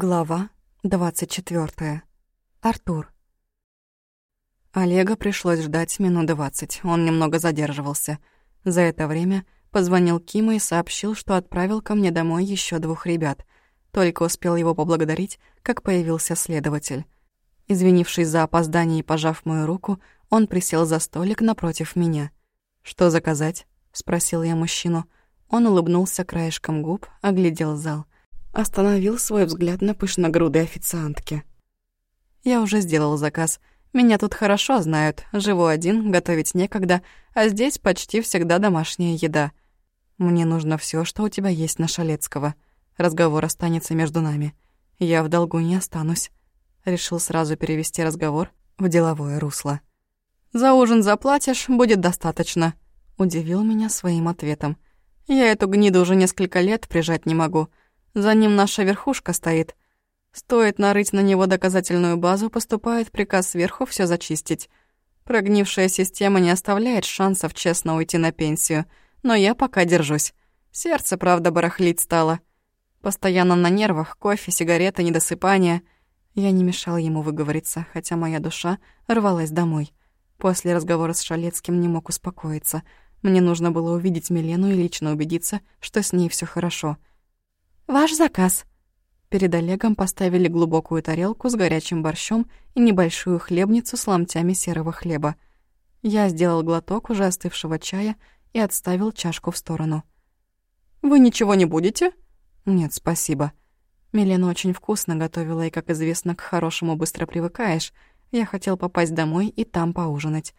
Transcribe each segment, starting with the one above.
Глава 24. Артур. Олега пришлось ждать минут двадцать. Он немного задерживался. За это время позвонил Кима и сообщил, что отправил ко мне домой еще двух ребят. Только успел его поблагодарить, как появился следователь. Извинившись за опоздание и пожав мою руку, он присел за столик напротив меня. «Что заказать?» — спросил я мужчину. Он улыбнулся краешком губ, оглядел зал — Остановил свой взгляд на пышногрудой официантке. «Я уже сделал заказ. Меня тут хорошо знают. Живу один, готовить некогда, а здесь почти всегда домашняя еда. Мне нужно все, что у тебя есть на Шалецкого. Разговор останется между нами. Я в долгу не останусь». Решил сразу перевести разговор в деловое русло. «За ужин заплатишь, будет достаточно», — удивил меня своим ответом. «Я эту гниду уже несколько лет прижать не могу». За ним наша верхушка стоит. Стоит нарыть на него доказательную базу, поступает приказ сверху все зачистить. Прогнившая система не оставляет шансов честно уйти на пенсию, но я пока держусь. Сердце, правда, барахлить стало. Постоянно на нервах, кофе, сигареты, недосыпание. Я не мешал ему выговориться, хотя моя душа рвалась домой. После разговора с Шалецким не мог успокоиться. Мне нужно было увидеть Милену и лично убедиться, что с ней все хорошо — «Ваш заказ». Перед Олегом поставили глубокую тарелку с горячим борщом и небольшую хлебницу с ломтями серого хлеба. Я сделал глоток уже остывшего чая и отставил чашку в сторону. «Вы ничего не будете?» «Нет, спасибо». Милена очень вкусно готовила, и, как известно, к хорошему быстро привыкаешь. Я хотел попасть домой и там поужинать.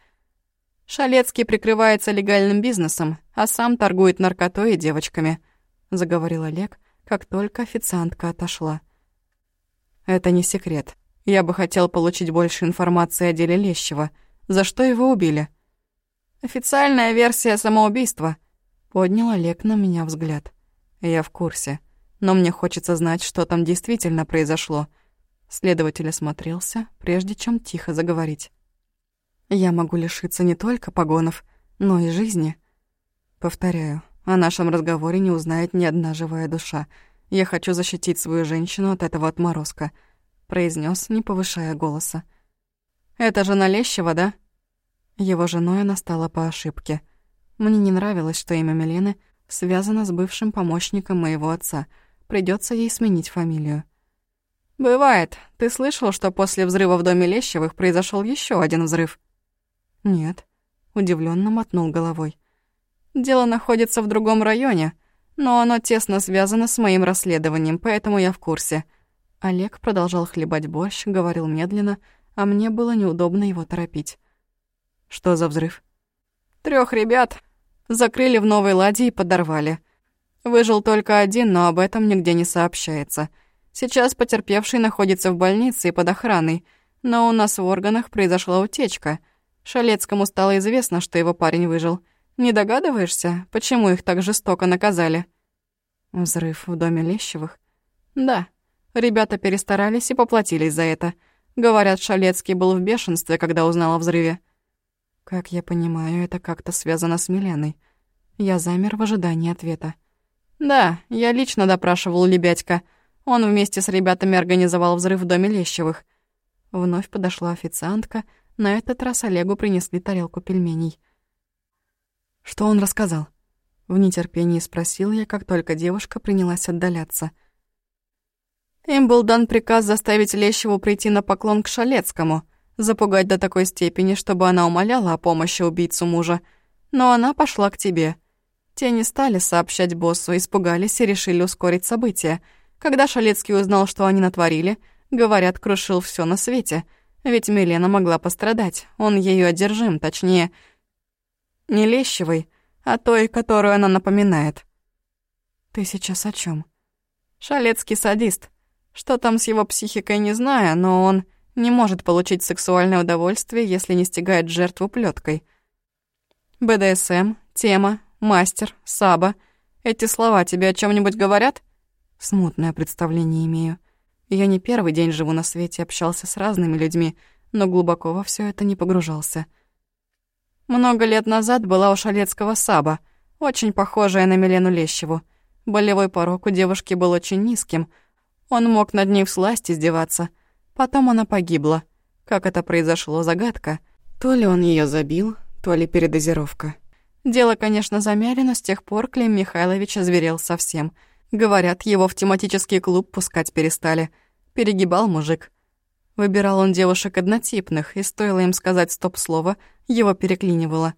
«Шалецкий прикрывается легальным бизнесом, а сам торгует наркотой и девочками», — заговорил Олег, — как только официантка отошла. «Это не секрет. Я бы хотел получить больше информации о деле Лещева. За что его убили?» «Официальная версия самоубийства», — поднял Олег на меня взгляд. «Я в курсе. Но мне хочется знать, что там действительно произошло». Следователь осмотрелся, прежде чем тихо заговорить. «Я могу лишиться не только погонов, но и жизни. Повторяю, о нашем разговоре не узнает ни одна живая душа. Я хочу защитить свою женщину от этого отморозка», — произнес, не повышая голоса. «Это жена Лещева, да?» Его женой она стала по ошибке. Мне не нравилось, что имя Милены связано с бывшим помощником моего отца. Придется ей сменить фамилию. «Бывает. Ты слышал, что после взрыва в доме Лещевых произошел еще один взрыв?» «Нет», — удивленно мотнул головой. Дело находится в другом районе, но оно тесно связано с моим расследованием, поэтому я в курсе». Олег продолжал хлебать борщ, говорил медленно, а мне было неудобно его торопить. «Что за взрыв?» Трех ребят закрыли в Новой Ладе и подорвали. Выжил только один, но об этом нигде не сообщается. Сейчас потерпевший находится в больнице и под охраной, но у нас в органах произошла утечка. Шалецкому стало известно, что его парень выжил. Не догадываешься, почему их так жестоко наказали?» Взрыв в доме Лещевых? «Да. Ребята перестарались и поплатились за это. Говорят, Шалецкий был в бешенстве, когда узнал о взрыве». «Как я понимаю, это как-то связано с Миленой. Я замер в ожидании ответа». «Да, я лично допрашивал Лебядька. Он вместе с ребятами организовал взрыв в доме Лещевых». Вновь подошла официантка. На этот раз Олегу принесли тарелку пельменей. Что он рассказал? В нетерпении спросил я, как только девушка принялась отдаляться. Им был дан приказ заставить Лещеву прийти на поклон к Шалецкому, запугать до такой степени, чтобы она умоляла о помощи убийцу мужа. Но она пошла к тебе. Те не стали сообщать боссу, испугались и решили ускорить события. Когда Шалецкий узнал, что они натворили, говорят, крушил все на свете. Ведь Милена могла пострадать, он ею одержим, точнее, не Лещевой, а той, которую она напоминает. Ты сейчас о чем? Шалецкий садист. Что там с его психикой, не знаю, но он не может получить сексуальное удовольствие, если не стигает жертву плеткой. БДСМ, тема, мастер, саба. Эти слова тебе о чем нибудь говорят? Смутное представление имею. Я не первый день живу на свете, общался с разными людьми, но глубоко во все это не погружался. Много лет назад была у Шалецкого Саба, очень похожая на Милену Лещеву. Болевой порог у девушки был очень низким. Он мог над ней всласть издеваться. Потом она погибла. Как это произошло, загадка. То ли он ее забил, то ли передозировка. Дело, конечно, замяли, но с тех пор Клим Михайлович озверел совсем. Говорят, его в тематический клуб пускать перестали. Перегибал мужик. Выбирал он девушек однотипных, и стоило им сказать стоп-слово, его переклинивало.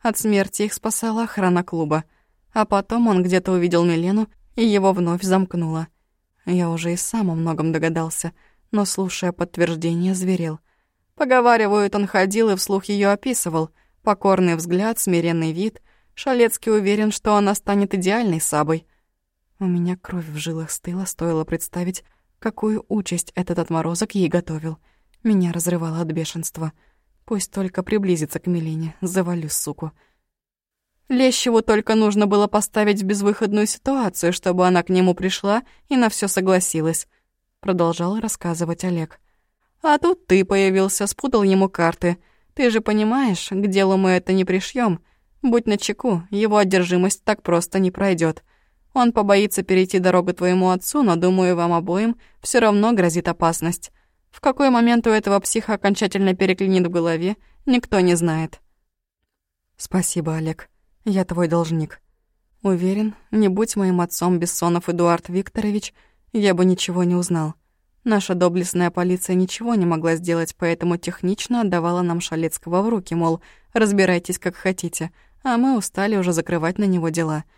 От смерти их спасала охрана клуба. А потом он где-то увидел Милену, и его вновь замкнуло. Я уже и сам о многом догадался, но, слушая подтверждение, зверел. Поговаривают, он ходил и вслух ее описывал. Покорный взгляд, смиренный вид. Шалецкий уверен, что она станет идеальной сабой. У меня кровь в жилах стыла, стоило представить, Какую участь этот отморозок ей готовил. Меня разрывало от бешенства. Пусть только приблизится к Милине, завалю суку. Лещеву только нужно было поставить в безвыходную ситуацию, чтобы она к нему пришла и на все согласилась. Продолжал рассказывать Олег. А тут ты появился, спутал ему карты. Ты же понимаешь, к делу мы это не пришьем. Будь начеку, его одержимость так просто не пройдет. Он побоится перейти дорогу твоему отцу, но, думаю, вам обоим все равно грозит опасность. В какой момент у этого психа окончательно переклинит в голове, никто не знает. Спасибо, Олег. Я твой должник. Уверен, не будь моим отцом Бессонов Эдуард Викторович, я бы ничего не узнал. Наша доблестная полиция ничего не могла сделать, поэтому технично отдавала нам Шалецкого в руки, мол, разбирайтесь как хотите, а мы устали уже закрывать на него дела —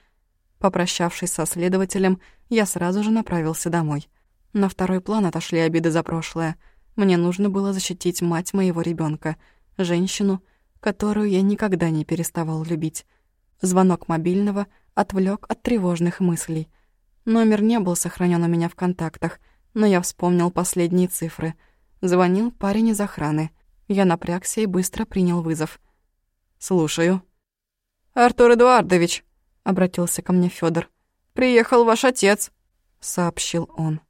Попрощавшись со следователем, я сразу же направился домой. На второй план отошли обиды за прошлое. Мне нужно было защитить мать моего ребенка, женщину, которую я никогда не переставал любить. Звонок мобильного отвлек от тревожных мыслей. Номер не был сохранен у меня в контактах, но я вспомнил последние цифры. Звонил парень из охраны. Я напрягся и быстро принял вызов. «Слушаю». «Артур Эдуардович», — обратился ко мне Федор. «Приехал ваш отец», — сообщил он.